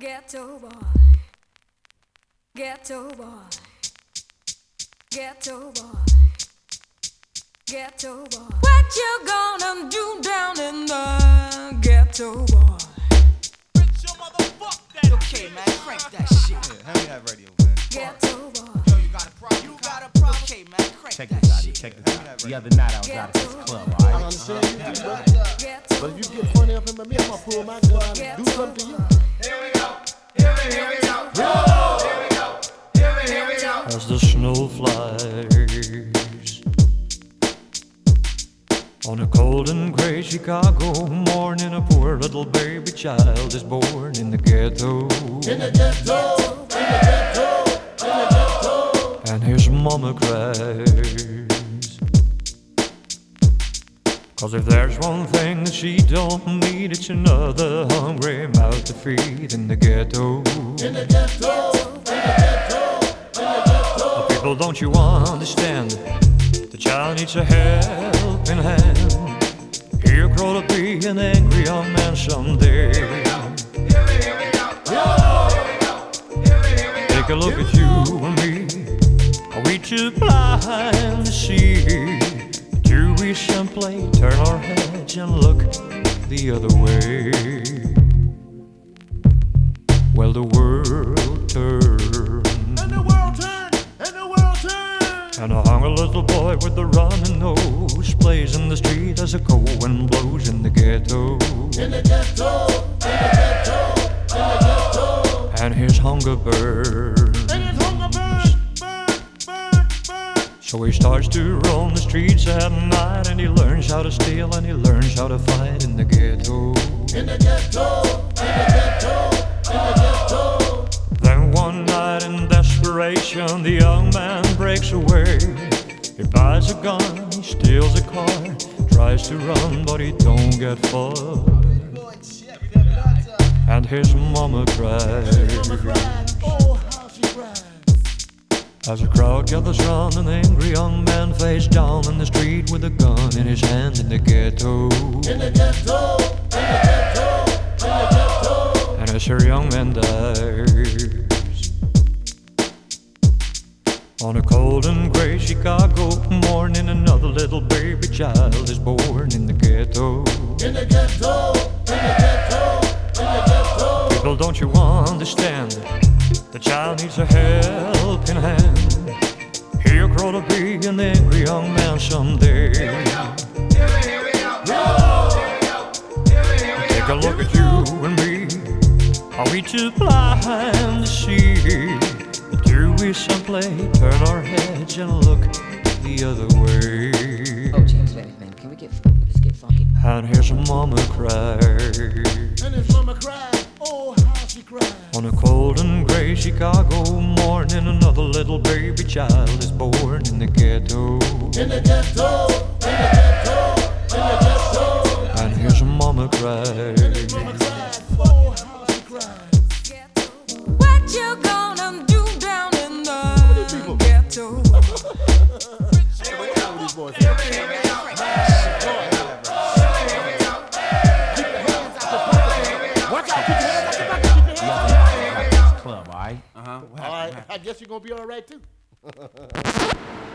Ghetto boy. Ghetto boy. Ghetto boy. Ghetto boy. What you gonna do down in the ghetto boy? Okay, man, crank that shit. Yeah, hand me that radio, man. Ghetto boy. Yo, you got a problem? You got a problem? Okay, man, crank Check that this out, shit. check this out. The other night I was out at this club, I alright? understand you, too, bro. Ghetto But if you get funny up in my me, I'm gonna pull my gun out and do something to you. As the snow flies. On a cold and gray Chicago morning, a poor little baby child is born in the ghetto. In the ghetto, in the ghetto, in the ghetto. And his mama cries. Cause if there's one thing that she don't need, it's another hungry mouth to feed in the ghetto. In the ghetto, in the ghetto, in the ghetto. People, don't you understand? The child needs a helping hand. He'll grow to be an angry young man someday. Take a look at you and me. Are we too blind to see? Do we simply turn our heads and look the other way? Well, the world turns. And the world turn, and the world turn. And a hungry little boy with a running nose plays in the street as a cold wind blows in the ghetto. In the ghetto, in the ghetto, in the ghetto. And his hunger burns. So he starts to roam the streets at night and he learns how to steal and he learns how to fight in the ghetto. In the ghetto, in the ghetto, in the ghetto. Then one night in desperation, the young man breaks away. He buys a gun, he steals a car, tries to run, but he don't get far. And his mama cries. Mama cries, oh how she cries. As a crowd gathers round, an angry young man face down in the street with a gun in his hand in the ghetto. In the ghetto, in the ghetto, in the ghetto. And as her young man dies, on a cold and gray Chicago morning, another little baby child is born in the ghetto. In the ghetto, in the ghetto, in the ghetto. People, don't you understand? The child needs a helping hand. He'll grow to be an angry young man someday. Take a look at you and me. Are we too blind to see? Do we simply turn our heads and look the other way? Oh, James, wait a minute. Can we get let's get funky? And here's a mama cry. And his mama cried, how she cried. On a cold and gray Chicago morning, another little baby child is born in the ghetto. In the ghetto, in the ghetto, in the ghetto. And here's a mama cry. Your Club, alright? All right, I guess you're gonna be all right too.